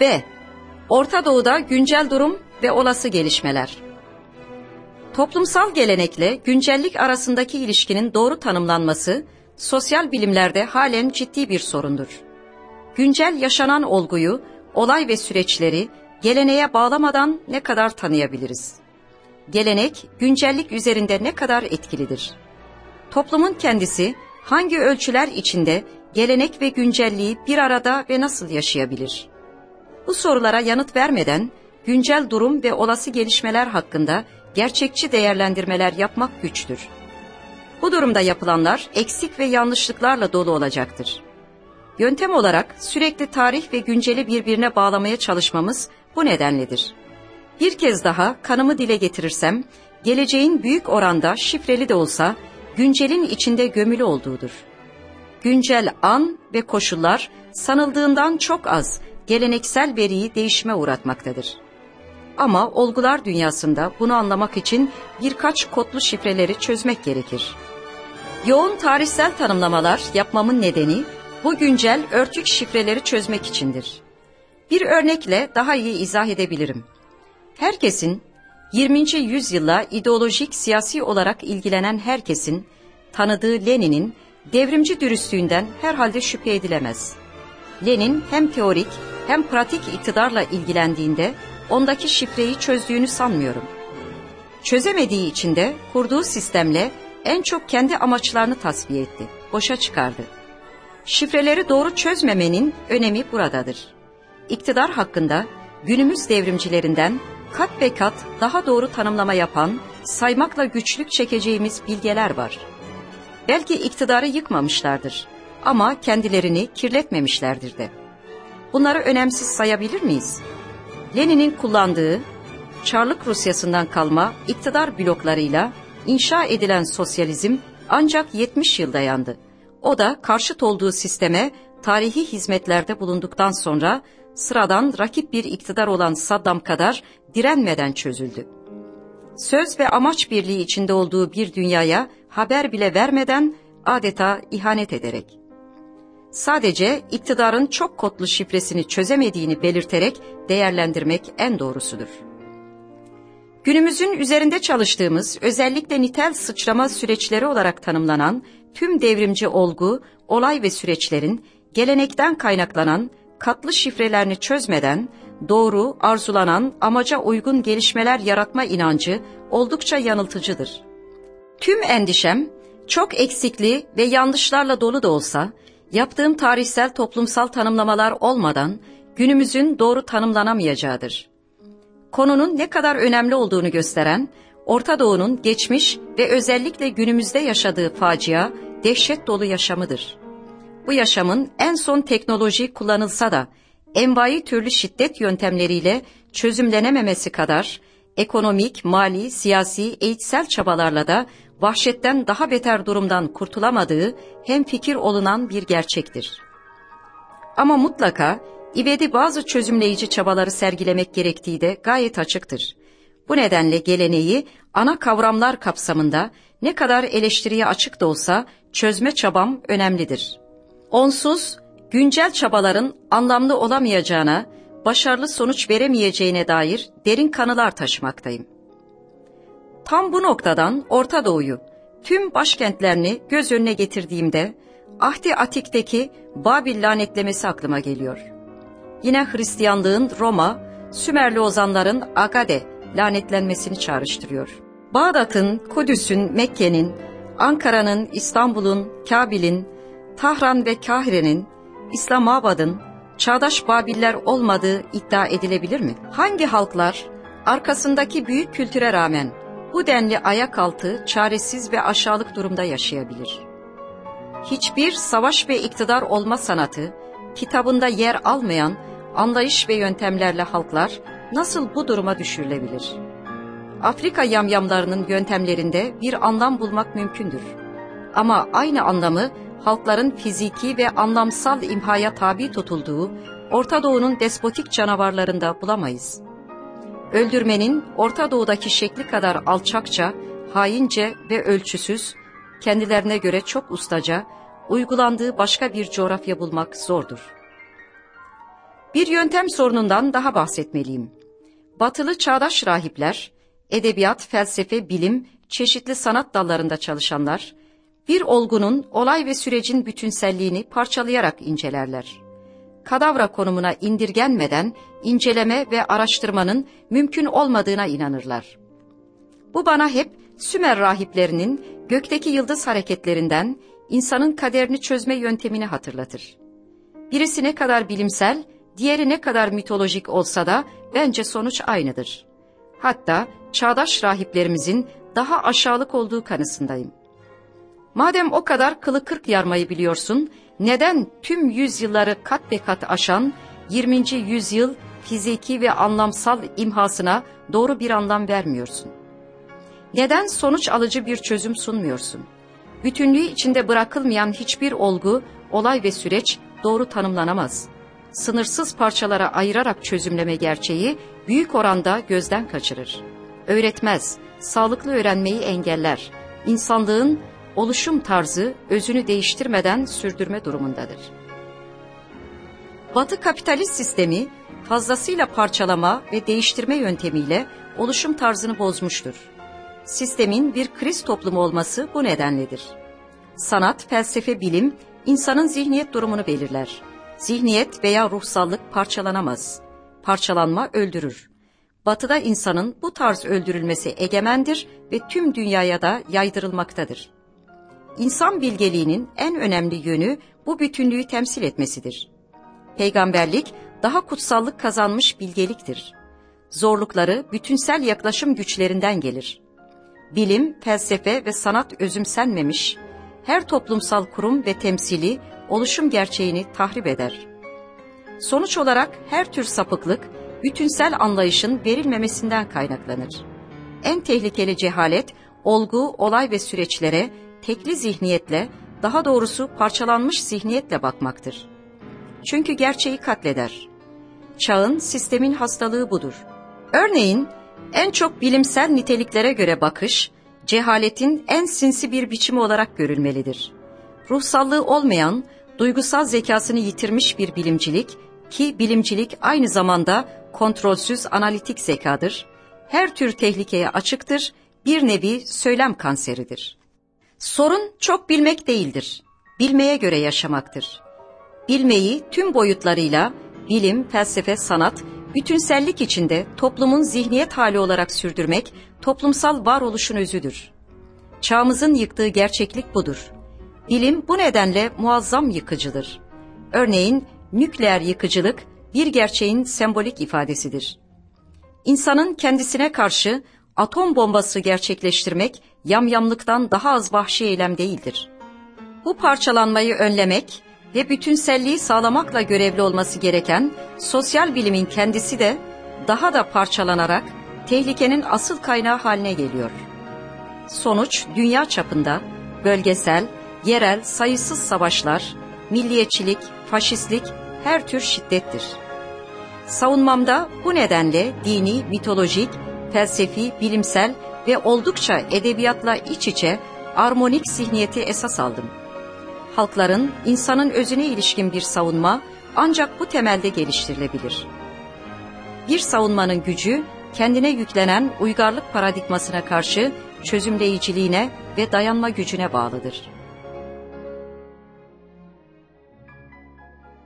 B. Orta Doğu'da güncel durum ve olası gelişmeler. Toplumsal gelenekle güncellik arasındaki ilişkinin doğru tanımlanması sosyal bilimlerde halen ciddi bir sorundur. Güncel yaşanan olguyu, olay ve süreçleri geleneğe bağlamadan ne kadar tanıyabiliriz? Gelenek güncellik üzerinde ne kadar etkilidir? Toplumun kendisi hangi ölçüler içinde gelenek ve güncelliği bir arada ve nasıl yaşayabilir? Bu sorulara yanıt vermeden güncel durum ve olası gelişmeler hakkında gerçekçi değerlendirmeler yapmak güçtür. Bu durumda yapılanlar eksik ve yanlışlıklarla dolu olacaktır. Yöntem olarak sürekli tarih ve günceli birbirine bağlamaya çalışmamız bu nedenledir. Bir kez daha kanımı dile getirirsem, geleceğin büyük oranda şifreli de olsa güncelin içinde gömülü olduğudur. Güncel an ve koşullar sanıldığından çok az geleneksel veriyi değişime uğratmaktadır. Ama olgular dünyasında bunu anlamak için birkaç kodlu şifreleri çözmek gerekir. Yoğun tarihsel tanımlamalar yapmamın nedeni bu güncel örtük şifreleri çözmek içindir. Bir örnekle daha iyi izah edebilirim. Herkesin 20. yüzyılla ideolojik siyasi olarak ilgilenen herkesin tanıdığı Lenin'in devrimci dürüstlüğünden herhalde şüphe edilemez. Lenin hem teorik hem pratik iktidarla ilgilendiğinde ondaki şifreyi çözdüğünü sanmıyorum. Çözemediği için de kurduğu sistemle en çok kendi amaçlarını tasfiye etti, boşa çıkardı. Şifreleri doğru çözmemenin önemi buradadır. İktidar hakkında günümüz devrimcilerinden kat be kat daha doğru tanımlama yapan, saymakla güçlük çekeceğimiz bilgeler var. Belki iktidarı yıkmamışlardır ama kendilerini kirletmemişlerdir de. Bunları önemsiz sayabilir miyiz? Lenin'in kullandığı Çarlık Rusyası'ndan kalma iktidar bloklarıyla inşa edilen sosyalizm ancak 70 yıl dayandı. O da karşıt olduğu sisteme tarihi hizmetlerde bulunduktan sonra sıradan rakip bir iktidar olan Saddam kadar direnmeden çözüldü. Söz ve amaç birliği içinde olduğu bir dünyaya haber bile vermeden adeta ihanet ederek. Sadece iktidarın çok kodlu şifresini çözemediğini belirterek değerlendirmek en doğrusudur. Günümüzün üzerinde çalıştığımız özellikle nitel sıçrama süreçleri olarak tanımlanan tüm devrimci olgu, olay ve süreçlerin gelenekten kaynaklanan katlı şifrelerini çözmeden doğru, arzulanan, amaca uygun gelişmeler yaratma inancı oldukça yanıltıcıdır. Tüm endişem çok eksikli ve yanlışlarla dolu da olsa yaptığım tarihsel toplumsal tanımlamalar olmadan günümüzün doğru tanımlanamayacağıdır. Konunun ne kadar önemli olduğunu gösteren Orta Doğu'nun geçmiş ve özellikle günümüzde yaşadığı facia dehşet dolu yaşamıdır. Bu yaşamın en son teknoloji kullanılsa da envai türlü şiddet yöntemleriyle çözümlenememesi kadar ekonomik, mali, siyasi, eğitsel çabalarla da vahşetten daha beter durumdan kurtulamadığı hem fikir olunan bir gerçektir. Ama mutlaka ivedi bazı çözümleyici çabaları sergilemek gerektiği de gayet açıktır. Bu nedenle geleneği ana kavramlar kapsamında ne kadar eleştiriye açık da olsa çözme çabam önemlidir. Onsuz güncel çabaların anlamlı olamayacağına, başarılı sonuç veremeyeceğine dair derin kanılar taşımaktayım. Tam bu noktadan Orta Doğu'yu, tüm başkentlerini göz önüne getirdiğimde Ahdi Atik'teki Babil lanetlemesi aklıma geliyor. Yine Hristiyanlığın Roma, Sümerli ozanların Agade lanetlenmesini çağrıştırıyor. Bağdat'ın, Kudüs'ün, Mekke'nin, Ankara'nın, İstanbul'un, Kabil'in, Tahran ve Kahire'nin, İslamabad'ın, çağdaş Babiller olmadığı iddia edilebilir mi? Hangi halklar arkasındaki büyük kültüre rağmen bu denli ayak altı, çaresiz ve aşağılık durumda yaşayabilir? Hiçbir savaş ve iktidar olma sanatı, kitabında yer almayan anlayış ve yöntemlerle halklar nasıl bu duruma düşürülebilir? Afrika yamyamlarının yöntemlerinde bir anlam bulmak mümkündür. Ama aynı anlamı halkların fiziki ve anlamsal imhaya tabi tutulduğu Orta Doğu'nun despotik canavarlarında bulamayız. Öldürmenin Orta Doğu'daki şekli kadar alçakça, haince ve ölçüsüz, kendilerine göre çok ustaca, uygulandığı başka bir coğrafya bulmak zordur. Bir yöntem sorunundan daha bahsetmeliyim. Batılı çağdaş rahipler, edebiyat, felsefe, bilim, çeşitli sanat dallarında çalışanlar, bir olgunun olay ve sürecin bütünselliğini parçalayarak incelerler. Kadavra konumuna indirgenmeden inceleme ve araştırmanın mümkün olmadığına inanırlar. Bu bana hep Sümer rahiplerinin gökteki yıldız hareketlerinden insanın kaderini çözme yöntemini hatırlatır. Birisi ne kadar bilimsel, diğeri ne kadar mitolojik olsa da bence sonuç aynıdır. Hatta çağdaş rahiplerimizin daha aşağılık olduğu kanısındayım. Madem o kadar kılı kırk yarmayı biliyorsun, neden tüm yüzyılları kat be kat aşan 20. yüzyıl fiziki ve anlamsal imhasına doğru bir anlam vermiyorsun? Neden sonuç alıcı bir çözüm sunmuyorsun? Bütünlüğü içinde bırakılmayan hiçbir olgu, olay ve süreç doğru tanımlanamaz. Sınırsız parçalara ayırarak çözümleme gerçeği büyük oranda gözden kaçırır. Öğretmez, sağlıklı öğrenmeyi engeller. İnsanlığın oluşum tarzı özünü değiştirmeden sürdürme durumundadır. Batı kapitalist sistemi fazlasıyla parçalama ve değiştirme yöntemiyle oluşum tarzını bozmuştur. Sistemin bir kriz toplumu olması bu nedenledir. Sanat, felsefe, bilim insanın zihniyet durumunu belirler. Zihniyet veya ruhsallık parçalanamaz. Parçalanma öldürür. Batıda insanın bu tarz öldürülmesi egemendir ve tüm dünyaya da yaydırılmaktadır. İnsan bilgeliğinin en önemli yönü bu bütünlüğü temsil etmesidir. Peygamberlik daha kutsallık kazanmış bilgeliktir. Zorlukları bütünsel yaklaşım güçlerinden gelir. Bilim, felsefe ve sanat özümsenmemiş, her toplumsal kurum ve temsili oluşum gerçeğini tahrip eder. Sonuç olarak her tür sapıklık, bütünsel anlayışın verilmemesinden kaynaklanır. En tehlikeli cehalet, olgu, olay ve süreçlere tekli zihniyetle, daha doğrusu parçalanmış zihniyetle bakmaktır. Çünkü gerçeği katleder. Çağın, sistemin hastalığı budur. Örneğin, en çok bilimsel niteliklere göre bakış, cehaletin en sinsi bir biçimi olarak görülmelidir. Ruhsallığı olmayan, duygusal zekasını yitirmiş bir bilimcilik ki bilimcilik aynı zamanda kontrolsüz analitik zekadır, her tür tehlikeye açıktır, bir nevi söylem kanseridir. Sorun çok bilmek değildir, bilmeye göre yaşamaktır. Bilmeyi tüm boyutlarıyla bilim, felsefe, sanat, bütünsellik içinde toplumun zihniyet hali olarak sürdürmek toplumsal varoluşun özüdür. Çağımızın yıktığı gerçeklik budur. Bilim bu nedenle muazzam yıkıcıdır. Örneğin nükleer yıkıcılık bir gerçeğin sembolik ifadesidir. İnsanın kendisine karşı atom bombası gerçekleştirmek yamyamlıktan daha az vahşi eylem değildir. Bu parçalanmayı önlemek ve bütünselliği sağlamakla görevli olması gereken sosyal bilimin kendisi de daha da parçalanarak tehlikenin asıl kaynağı haline geliyor. Sonuç dünya çapında bölgesel, yerel sayısız savaşlar, milliyetçilik, faşistlik her tür şiddettir. Savunmamda bu nedenle dini, mitolojik, felsefi, bilimsel ve oldukça edebiyatla iç içe armonik zihniyeti esas aldım. Halkların insanın özüne ilişkin bir savunma ancak bu temelde geliştirilebilir. Bir savunmanın gücü kendine yüklenen uygarlık paradigmasına karşı çözümleyiciliğine ve dayanma gücüne bağlıdır.